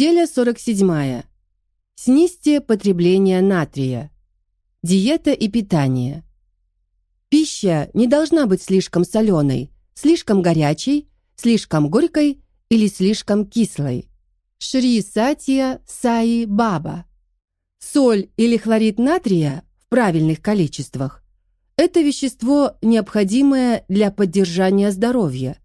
Неделя 47. Снизьте потребление натрия. Диета и питание. Пища не должна быть слишком соленой, слишком горячей, слишком горькой или слишком кислой. Шри Сатья Саи Баба. Соль или хлорид натрия в правильных количествах – это вещество, необходимое для поддержания здоровья.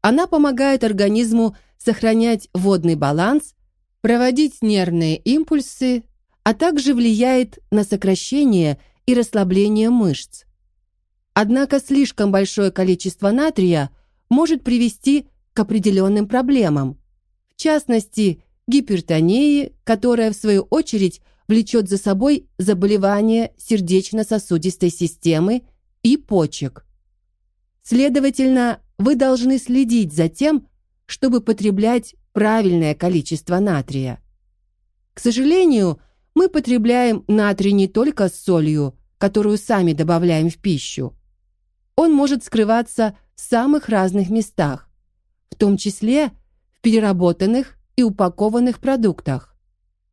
Она помогает организму сохранять водный баланс, проводить нервные импульсы, а также влияет на сокращение и расслабление мышц. Однако слишком большое количество натрия может привести к определенным проблемам, в частности, гипертонии, которая в свою очередь влечет за собой заболевания сердечно-сосудистой системы и почек. Следовательно, вы должны следить за тем, чтобы потреблять правильное количество натрия. К сожалению, мы потребляем натрий не только с солью, которую сами добавляем в пищу. Он может скрываться в самых разных местах, в том числе в переработанных и упакованных продуктах.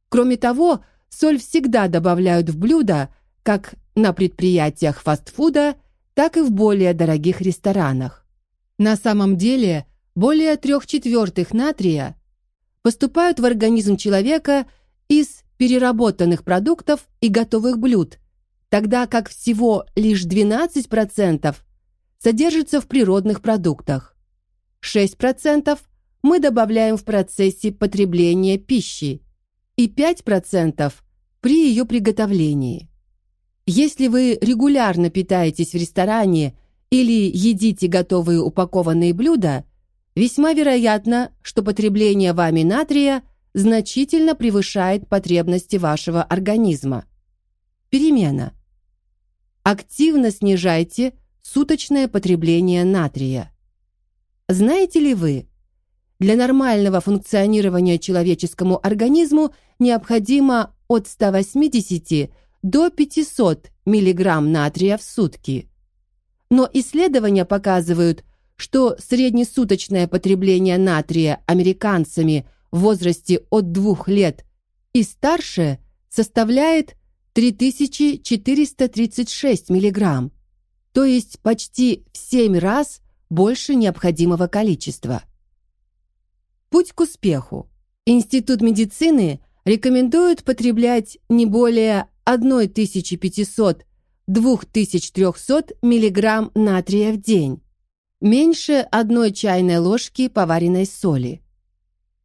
Кроме того, соль всегда добавляют в блюда как на предприятиях фастфуда, так и в более дорогих ресторанах. На самом деле, более трех четвертых натрия поступают в организм человека из переработанных продуктов и готовых блюд, тогда как всего лишь 12% содержится в природных продуктах. 6% мы добавляем в процессе потребления пищи и 5% при ее приготовлении. Если вы регулярно питаетесь в ресторане или едите готовые упакованные блюда, весьма вероятно, что потребление вами натрия значительно превышает потребности вашего организма. Перемена. Активно снижайте суточное потребление натрия. Знаете ли вы, для нормального функционирования человеческому организму необходимо от 180 до 500 мг натрия в сутки. Но исследования показывают, что среднесуточное потребление натрия американцами в возрасте от 2 лет и старше составляет 3436 мг, то есть почти в 7 раз больше необходимого количества. Путь к успеху. Институт медицины рекомендует потреблять не более 1500-2300 мг натрия в день, меньше одной чайной ложки поваренной соли.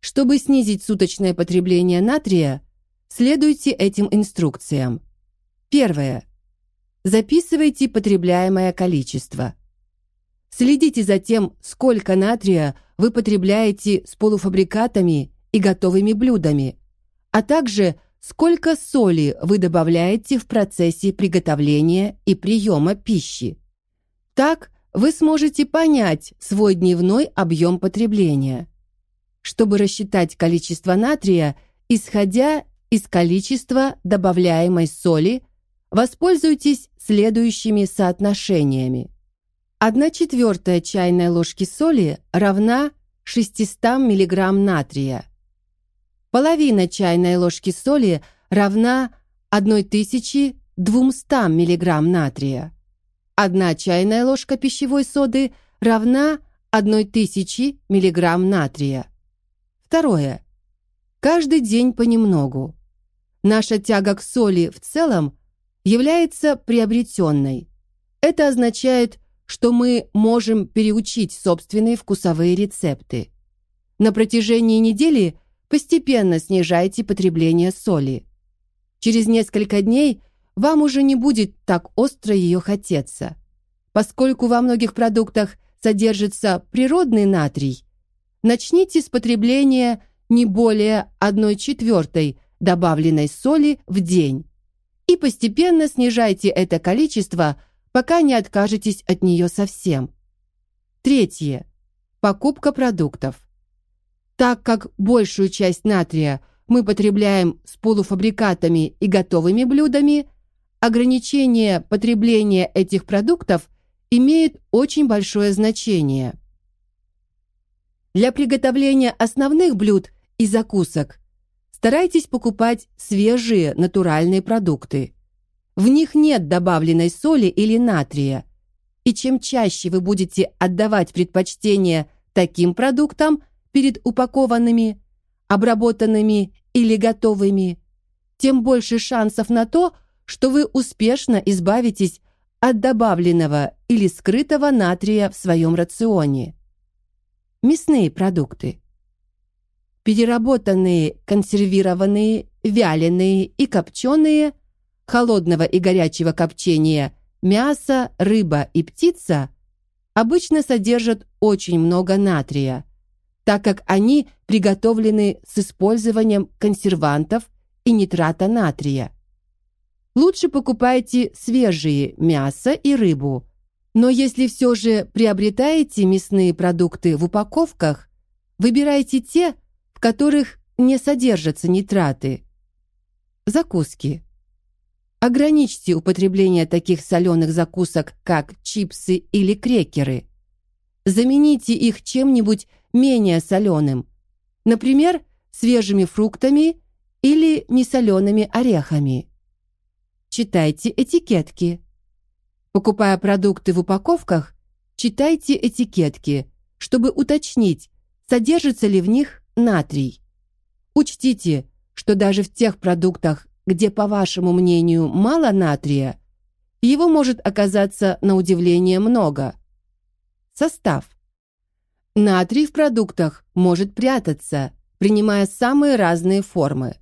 Чтобы снизить суточное потребление натрия, следуйте этим инструкциям. Первое. Записывайте потребляемое количество. Следите за тем, сколько натрия вы потребляете с полуфабрикатами и готовыми блюдами, а также сколько соли вы добавляете в процессе приготовления и приема пищи. Так вы сможете понять свой дневной объем потребления. Чтобы рассчитать количество натрия, исходя из количества добавляемой соли, воспользуйтесь следующими соотношениями. 1 четвертая чайной ложки соли равна 600 мг натрия. Половина чайной ложки соли равна 1200 мг натрия. Одна чайная ложка пищевой соды равна 1000 мг натрия. Второе. Каждый день понемногу. Наша тяга к соли в целом является приобретенной. Это означает, что мы можем переучить собственные вкусовые рецепты. На протяжении недели постепенно снижайте потребление соли. Через несколько дней вам уже не будет так остро ее хотеться. Поскольку во многих продуктах содержится природный натрий, начните с потребления не более 1 четвертой добавленной соли в день и постепенно снижайте это количество – пока не откажетесь от нее совсем. Третье. Покупка продуктов. Так как большую часть натрия мы потребляем с полуфабрикатами и готовыми блюдами, ограничение потребления этих продуктов имеет очень большое значение. Для приготовления основных блюд и закусок старайтесь покупать свежие натуральные продукты. В них нет добавленной соли или натрия. И чем чаще вы будете отдавать предпочтение таким продуктам перед упакованными, обработанными или готовыми, тем больше шансов на то, вы успешно избавитесь от добавленного или скрытого натрия в своем рационе. Мясные продукты. Переработанные, консервированные, вяленые и копченые, холодного и горячего копчения, мясо, рыба и птица обычно содержат очень много натрия, так как они приготовлены с использованием консервантов и нитрата натрия. Лучше покупайте свежие мясо и рыбу, но если все же приобретаете мясные продукты в упаковках, выбирайте те, в которых не содержатся нитраты. Закуски. Ограничьте употребление таких соленых закусок, как чипсы или крекеры. Замените их чем-нибудь менее соленым, например, свежими фруктами или несолеными орехами. Читайте этикетки. Покупая продукты в упаковках, читайте этикетки, чтобы уточнить, содержится ли в них натрий. Учтите, что даже в тех продуктах, где, по вашему мнению, мало натрия, его может оказаться на удивление много. Состав. Натрий в продуктах может прятаться, принимая самые разные формы.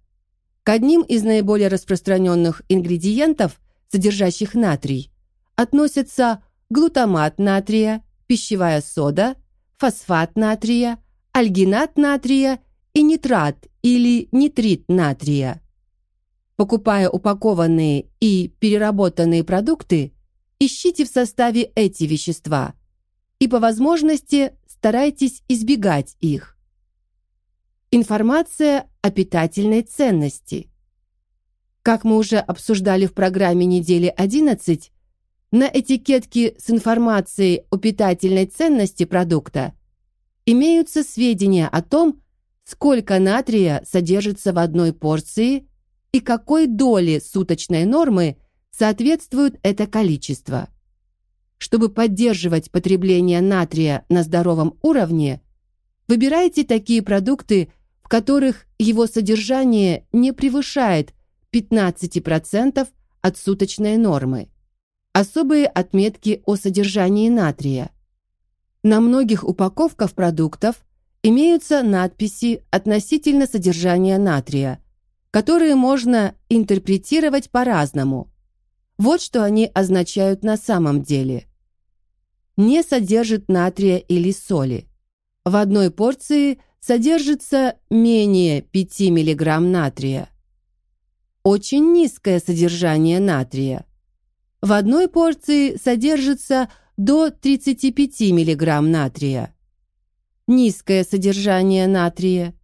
К одним из наиболее распространенных ингредиентов, содержащих натрий, относятся глутамат натрия, пищевая сода, фосфат натрия, альгинат натрия и нитрат или нитрит натрия. Покупая упакованные и переработанные продукты, ищите в составе эти вещества и по возможности старайтесь избегать их. Информация о питательной ценности. Как мы уже обсуждали в программе недели 11, на этикетке с информацией о питательной ценности продукта имеются сведения о том, сколько натрия содержится в одной порции и какой доли суточной нормы соответствует это количество. Чтобы поддерживать потребление натрия на здоровом уровне, выбирайте такие продукты, которых его содержание не превышает 15% от суточной нормы особые отметки о содержании натрия. На многих упаковках продуктов имеются надписи относительно содержания натрия, которые можно интерпретировать по-разному. Вот что они означают на самом деле. Не содержит натрия или соли. В одной порции содержится менее 5 мг натрия. Очень низкое содержание натрия. В одной порции содержится до 35 мг натрия. Низкое содержание натрия.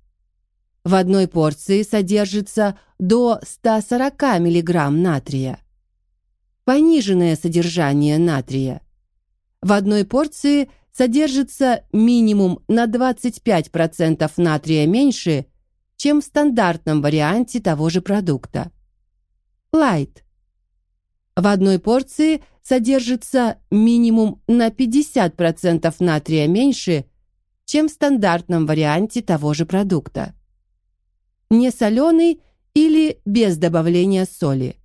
В одной порции содержится до 140 мг натрия. Пониженное содержание натрия. В одной порции содержится минимум на 25% натрия меньше, чем в стандартном варианте того же продукта. Light в одной порции содержится минимум на 50% натрия меньше, чем в стандартном варианте того же продукта. Не соленый или без добавления соли.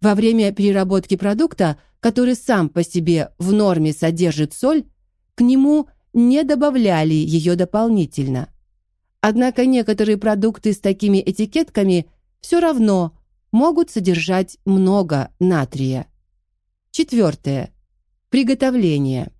Во время переработки продукта, который сам по себе в норме содержит соль, к нему не добавляли ее дополнительно. Однако некоторые продукты с такими этикетками все равно могут содержать много натрия. Четвертое. Приготовление.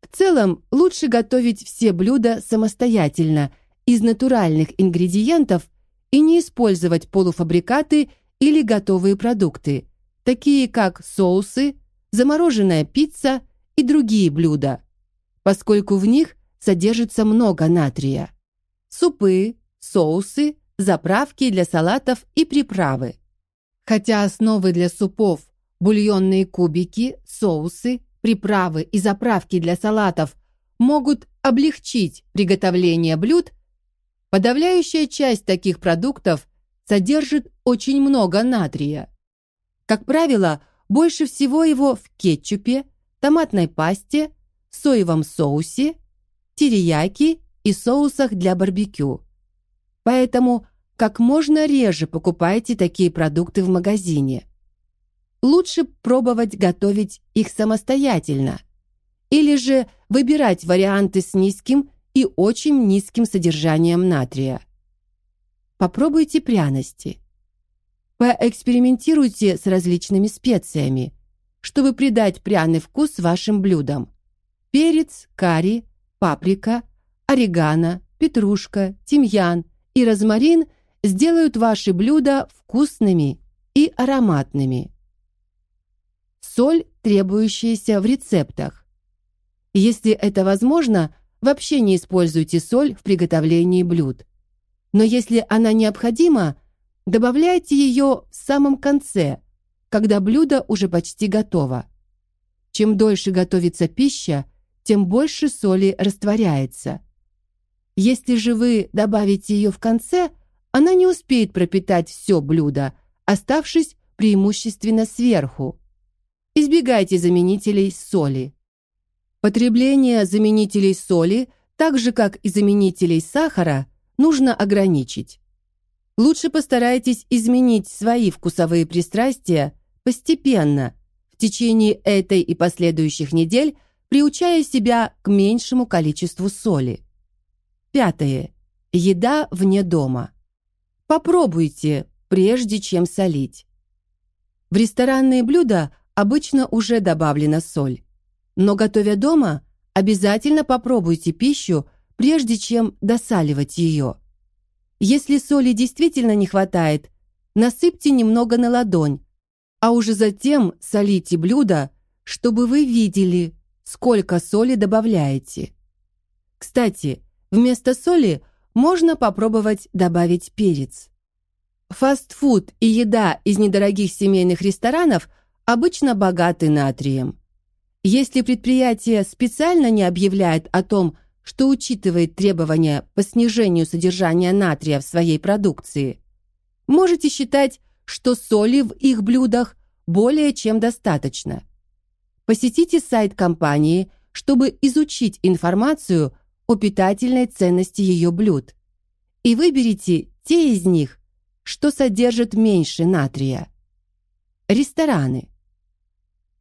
В целом, лучше готовить все блюда самостоятельно из натуральных ингредиентов и не использовать полуфабрикаты или готовые продукты, такие как соусы, замороженная пицца и другие блюда, поскольку в них содержится много натрия. Супы, соусы, заправки для салатов и приправы. Хотя основы для супов, бульонные кубики, соусы, приправы и заправки для салатов могут облегчить приготовление блюд, Подавляющая часть таких продуктов содержит очень много натрия. Как правило, больше всего его в кетчупе, томатной пасте, соевом соусе, терияки и соусах для барбекю. Поэтому как можно реже покупайте такие продукты в магазине. Лучше пробовать готовить их самостоятельно или же выбирать варианты с низким и очень низким содержанием натрия. Попробуйте пряности. Поэкспериментируйте с различными специями, чтобы придать пряный вкус вашим блюдам. Перец, карри, паприка, орегано, петрушка, тимьян и розмарин сделают ваши блюда вкусными и ароматными. Соль, требующаяся в рецептах. Если это возможно, вообще не используйте соль в приготовлении блюд. Но если она необходима, добавляйте ее в самом конце, когда блюдо уже почти готово. Чем дольше готовится пища, тем больше соли растворяется. Если же вы добавите ее в конце, она не успеет пропитать все блюдо, оставшись преимущественно сверху. Избегайте заменителей соли. Потребление заменителей соли, так же как и заменителей сахара, нужно ограничить. Лучше постарайтесь изменить свои вкусовые пристрастия постепенно, в течение этой и последующих недель, приучая себя к меньшему количеству соли. Пятое. Еда вне дома. Попробуйте, прежде чем солить. В ресторанные блюда обычно уже добавлена соль. Но готовя дома, обязательно попробуйте пищу, прежде чем досаливать ее. Если соли действительно не хватает, насыпьте немного на ладонь, а уже затем солите блюдо, чтобы вы видели, сколько соли добавляете. Кстати, вместо соли можно попробовать добавить перец. Фастфуд и еда из недорогих семейных ресторанов обычно богаты натрием. Если предприятие специально не объявляет о том, что учитывает требования по снижению содержания натрия в своей продукции, можете считать, что соли в их блюдах более чем достаточно. Посетите сайт компании, чтобы изучить информацию о питательной ценности ее блюд, и выберите те из них, что содержат меньше натрия. Рестораны.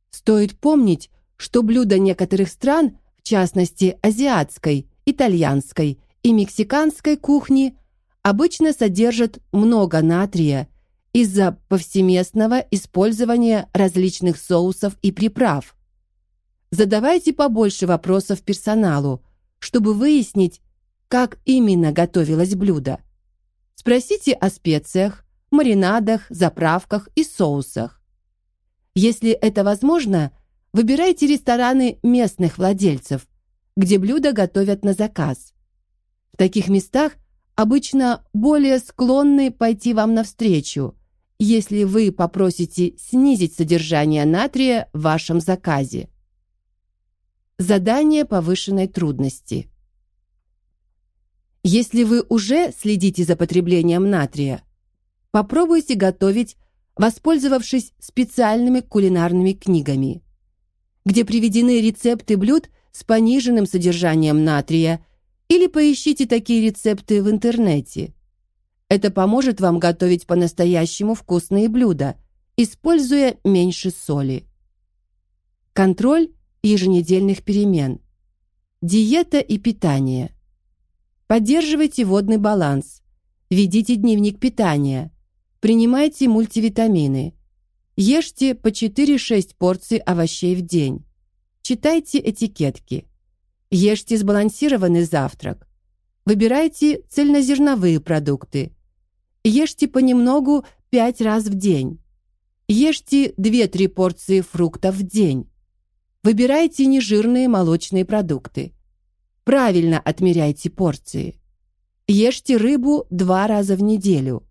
Стоит помнить, что блюда некоторых стран, в частности азиатской, итальянской и мексиканской кухни, обычно содержат много натрия из-за повсеместного использования различных соусов и приправ. Задавайте побольше вопросов персоналу, чтобы выяснить, как именно готовилось блюдо. Спросите о специях, маринадах, заправках и соусах. Если это возможно, Выбирайте рестораны местных владельцев, где блюда готовят на заказ. В таких местах обычно более склонны пойти вам навстречу, если вы попросите снизить содержание натрия в вашем заказе. Задание повышенной трудности. Если вы уже следите за потреблением натрия, попробуйте готовить, воспользовавшись специальными кулинарными книгами где приведены рецепты блюд с пониженным содержанием натрия, или поищите такие рецепты в интернете. Это поможет вам готовить по-настоящему вкусные блюда, используя меньше соли. Контроль еженедельных перемен. Диета и питание. Поддерживайте водный баланс. Ведите дневник питания. Принимайте мультивитамины. Ешьте по 4-6 порций овощей в день. Читайте этикетки. Ешьте сбалансированный завтрак. Выбирайте цельнозерновые продукты. Ешьте понемногу 5 раз в день. Ешьте 2-3 порции фруктов в день. Выбирайте нежирные молочные продукты. Правильно отмеряйте порции. Ешьте рыбу два раза в неделю.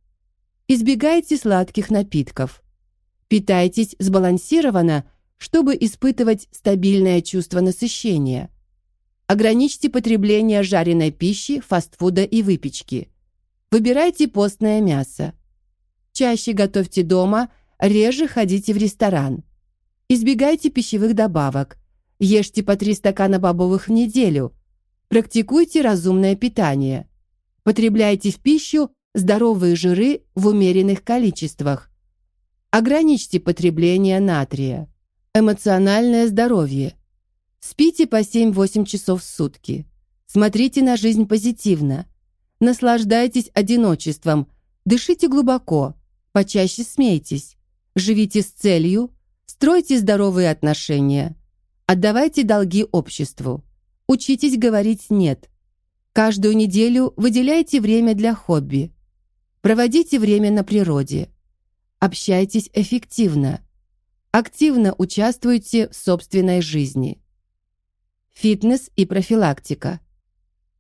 Избегайте сладких напитков. Питайтесь сбалансированно, чтобы испытывать стабильное чувство насыщения. Ограничьте потребление жареной пищи, фастфуда и выпечки. Выбирайте постное мясо. Чаще готовьте дома, реже ходите в ресторан. Избегайте пищевых добавок. Ешьте по 3 стакана бобовых в неделю. Практикуйте разумное питание. Потребляйте в пищу здоровые жиры в умеренных количествах. Ограничьте потребление натрия. Эмоциональное здоровье. Спите по 7-8 часов в сутки. Смотрите на жизнь позитивно. Наслаждайтесь одиночеством. Дышите глубоко. Почаще смейтесь. Живите с целью. Стройте здоровые отношения. Отдавайте долги обществу. Учитесь говорить «нет». Каждую неделю выделяйте время для хобби. Проводите время на природе. Общайтесь эффективно. Активно участвуйте в собственной жизни. Фитнес и профилактика.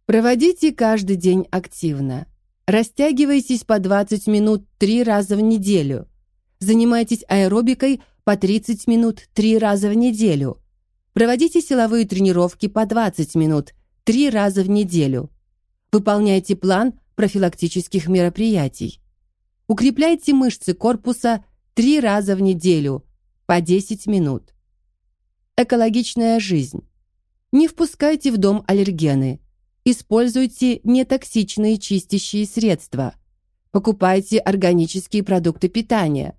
Проводите каждый день активно. Растягивайтесь по 20 минут 3 раза в неделю. Занимайтесь аэробикой по 30 минут 3 раза в неделю. Проводите силовые тренировки по 20 минут 3 раза в неделю. Выполняйте план профилактических мероприятий. Укрепляйте мышцы корпуса 3 раза в неделю по 10 минут. Экологичная жизнь. Не впускайте в дом аллергены. Используйте нетоксичные чистящие средства. Покупайте органические продукты питания.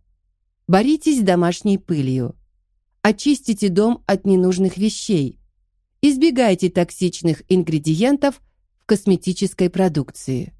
Боритесь с домашней пылью. Очистите дом от ненужных вещей. Избегайте токсичных ингредиентов в косметической продукции.